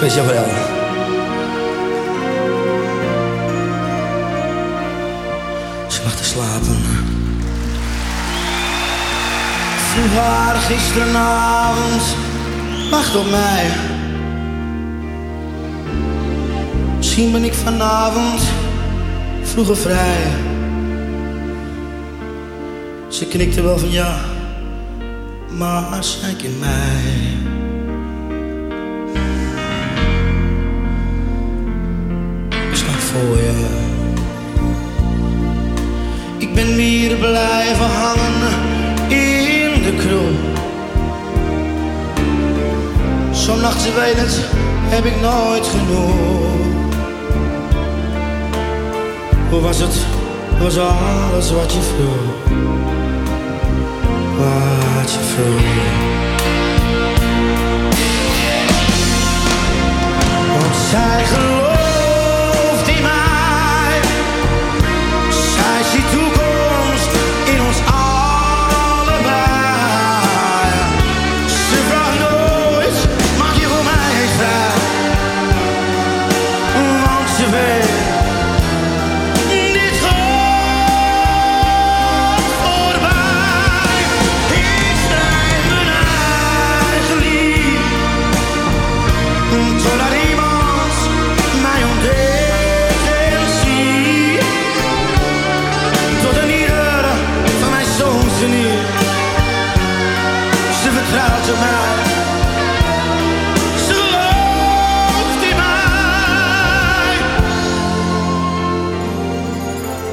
Speciaal voor jou. Ze lag te slapen. Vroeg haar gisteravond, wacht op mij. Misschien ben ik vanavond vroeger vrij. Ze knikte wel van ja, maar schenk in mij. Ik ben weer blijven hangen in de kroeg. Zo'n nacht, weet heb ik nooit genoeg. Hoe was het? Was alles wat je vroeg? Wat je vroeg?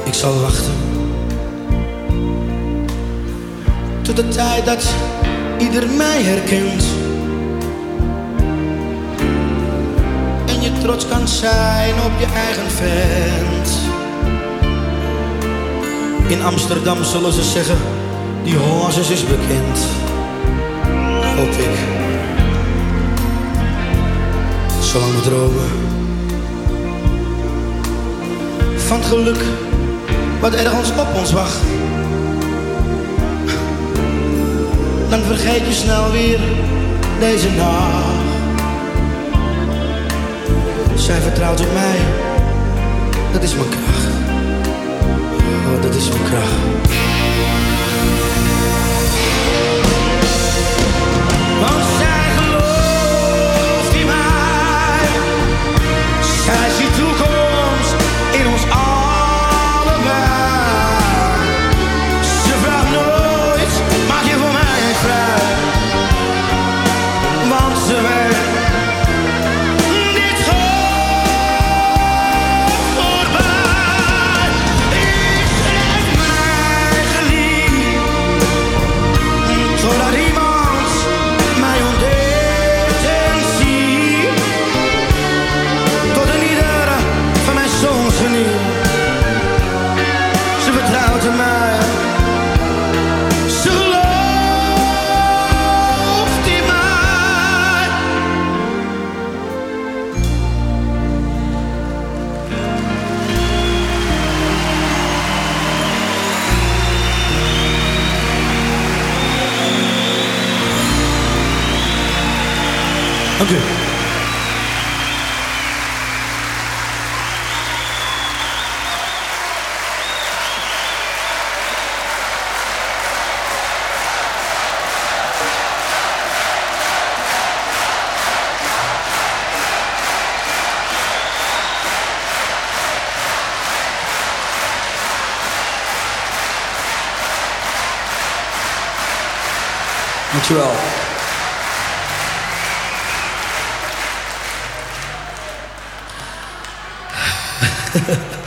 Ik zal wachten. Tot de tijd dat ieder mij herkent. En je trots kan zijn op je eigen vent. In Amsterdam zullen ze zeggen, die Hazes is bekend. Hoop ik. Zolang we dromen. Van geluk wat ergens op ons wacht. Dan vergeet je snel weer deze nacht. Zij vertrouwt op mij. Dat is mijn kracht. Oh, dat is mijn kracht. I'm Ha ha ha.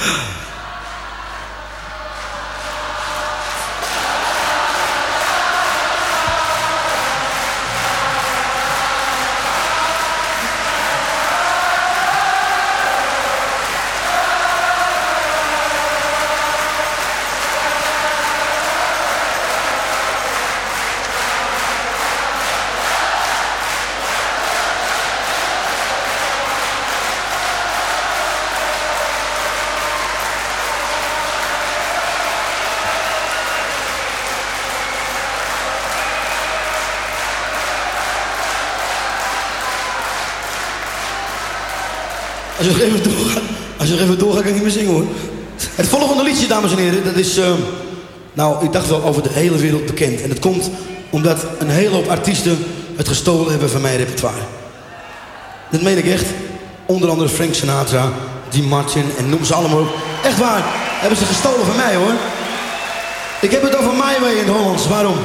Als je nog even doorgaat, als kan ik niet meer zingen hoor. Het volgende liedje, dames en heren, dat is... ehm, nou, ik dacht wel over de hele wereld bekend. En dat komt omdat een hele hoop artiesten het gestolen hebben van mijn repertoire. Dat meen ik echt. Onder andere Frank Sinatra, Dean Martin en noem ze allemaal op. Echt waar, hebben ze gestolen van mij hoor. Ik heb het over My Way in het Hollands. Waarom?